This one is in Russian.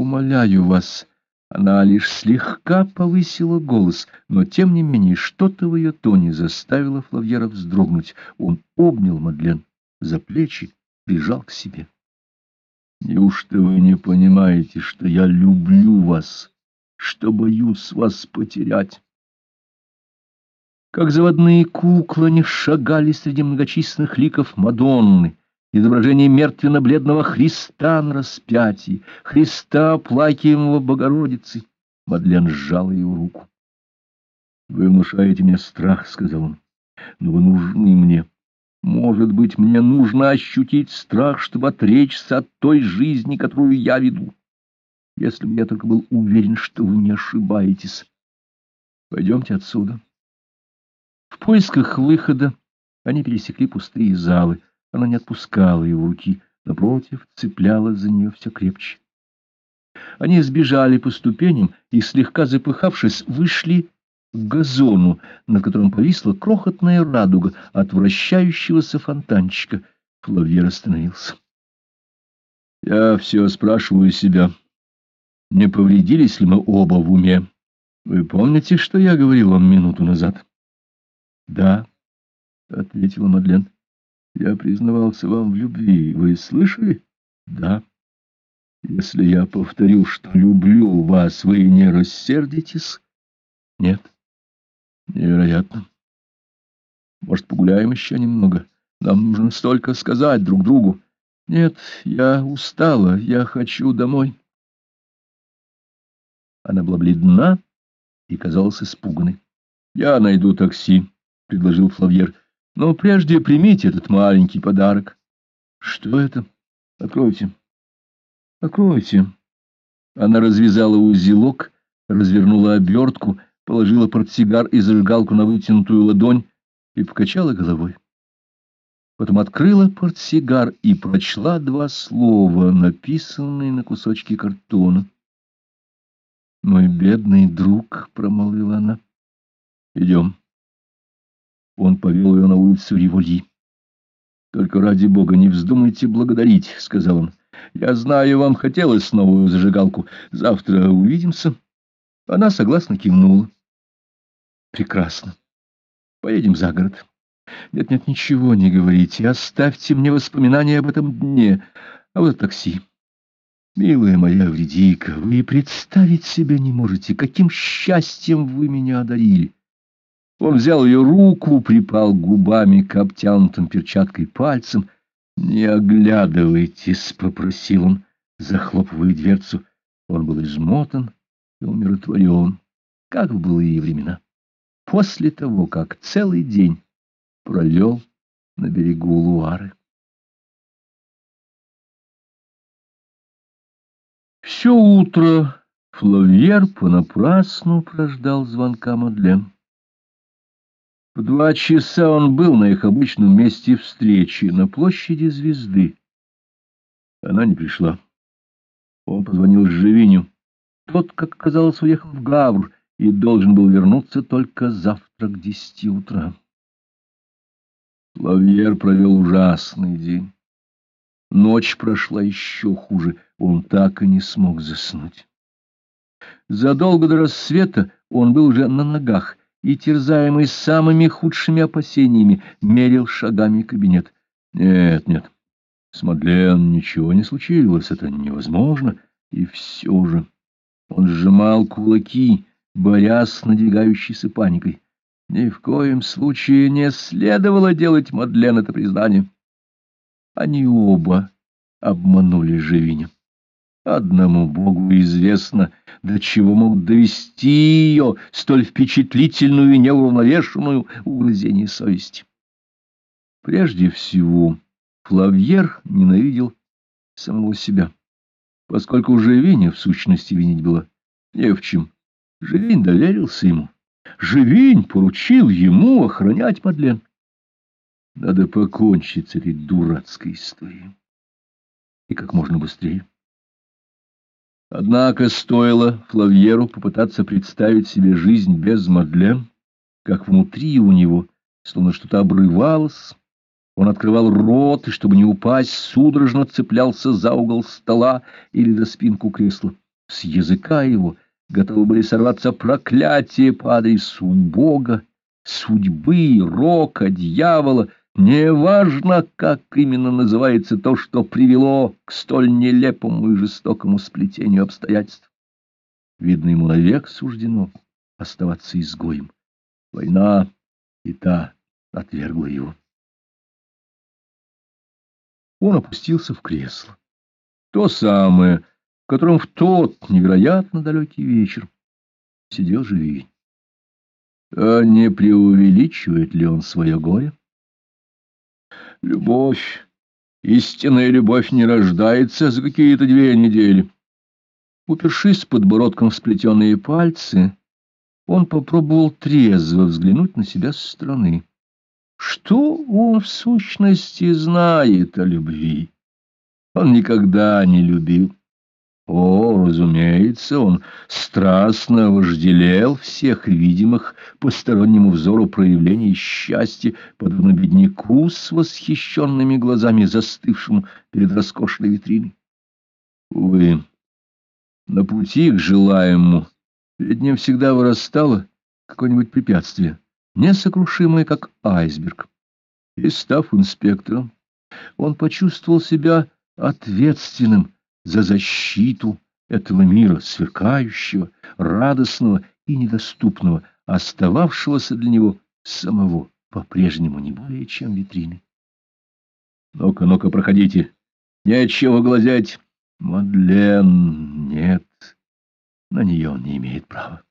Умоляю вас. Она лишь слегка повысила голос, но, тем не менее, что-то в ее тоне заставило Флавьера вздрогнуть. Он обнял Мадлен за плечи, прижал к себе. Неужто вы не понимаете, что я люблю вас, что боюсь вас потерять? Как заводные куклы они шагали среди многочисленных ликов Мадонны, изображение мертвенно-бледного Христа на распятии, Христа, плакаемого Богородицы. Мадлен сжала его руку. — Вы внушаете мне страх, — сказал он, — но вы нужны мне. Может быть, мне нужно ощутить страх, чтобы отречься от той жизни, которую я веду. Если бы я только был уверен, что вы не ошибаетесь. Пойдемте отсюда. В поисках выхода они пересекли пустые залы. Она не отпускала его руки, напротив, цеплялась за нее все крепче. Они сбежали по ступеням и, слегка запыхавшись, вышли к газону, на котором повисла крохотная радуга от вращающегося фонтанчика. Флавьер остановился. — Я все спрашиваю себя, не повредились ли мы оба в уме? Вы помните, что я говорил вам минуту назад? — Да, — ответила Мадлен. — Я признавался вам в любви. Вы слышали? — Да. — Если я повторю, что люблю вас, вы не рассердитесь? — Нет. — Невероятно. Может, погуляем еще немного? Нам нужно столько сказать друг другу. Нет, я устала, я хочу домой. Она была бледна и казалась испуганной. — Я найду такси, — предложил Флавьер. — Но прежде примите этот маленький подарок. — Что это? Откройте. — Откройте. Она развязала узелок, развернула обертку, положила портсигар и зажигалку на вытянутую ладонь и покачала головой. Потом открыла портсигар и прочла два слова, написанные на кусочке картона. «Мой бедный друг», — промолвила она, — «идем». Он повел ее на улицу Риволи. «Только ради бога не вздумайте благодарить», — сказал он. «Я знаю, вам хотелось новую зажигалку. Завтра увидимся». Она согласно кивнула. «Прекрасно. Поедем за город». «Нет-нет, ничего не говорите. Оставьте мне воспоминания об этом дне. А вот такси». Милая моя Вредика, вы представить себе не можете, каким счастьем вы меня одарили. Он взял ее руку, припал губами к обтянутым перчаткой пальцем. «Не оглядывайтесь», — попросил он, захлопывая дверцу. Он был измотан и умиротворен, как в былые времена. После того, как целый день провел на берегу Луары. Все утро Флавьер понапрасну прождал звонка Мадлен. В два часа он был на их обычном месте встречи, на площади Звезды. Она не пришла. Он позвонил Живиню. Тот, как оказалось, уехал в Гавр и должен был вернуться только завтра к десяти утра. Флавьер провел ужасный день. Ночь прошла еще хуже, он так и не смог заснуть. Задолго до рассвета он был уже на ногах и, терзаемый самыми худшими опасениями, мерил шагами кабинет. Нет, нет, с Мадлен ничего не случилось, это невозможно, и все же он сжимал кулаки, борясь с надвигающейся паникой. Ни в коем случае не следовало делать Мадлен это признание. Они оба обманули Живиня. Одному Богу известно, до чего мог довести ее, столь впечатлительную и неуравновешенную угрызение совести. Прежде всего, Флавьер ненавидел самого себя, поскольку Живиня в сущности винить было не в чем. Живинь доверился ему. Живинь поручил ему охранять Мадлен. Надо покончить с этой дурацкой историей. И как можно быстрее. Однако стоило Флавьеру попытаться представить себе жизнь без Мадлен, как внутри у него словно что-то обрывалось. Он открывал рот, и, чтобы не упасть, судорожно цеплялся за угол стола или за спинку кресла. с языка его готовы были сорваться проклятия по адресу Бога, судьбы, рока, дьявола, неважно, как именно называется то, что привело к столь нелепому и жестокому сплетению обстоятельств. Видно, ему навек суждено оставаться изгоем. Война и та отвергла его. Он опустился в кресло. То самое, в котором в тот невероятно далекий вечер сидел живи. А не преувеличивает ли он свое горе? Любовь, истинная любовь не рождается за какие-то две недели. Упершись подбородком в сплетенные пальцы, он попробовал трезво взглянуть на себя со стороны. Что он в сущности знает о любви? Он никогда не любил. О, разумеется, он страстно вожделел всех видимых постороннему взору проявлений счастья, подобно бедняку с восхищенными глазами, застывшему перед роскошной витриной. Увы, на пути к желаемому перед ним всегда вырастало какое-нибудь препятствие несокрушимый, как айсберг. И, став инспектором, он почувствовал себя ответственным за защиту этого мира, сверкающего, радостного и недоступного, остававшегося для него самого по-прежнему не более чем витрины. Ну-ка, ну-ка, проходите. Нечего глазеть. Мадлен, нет, на нее он не имеет права.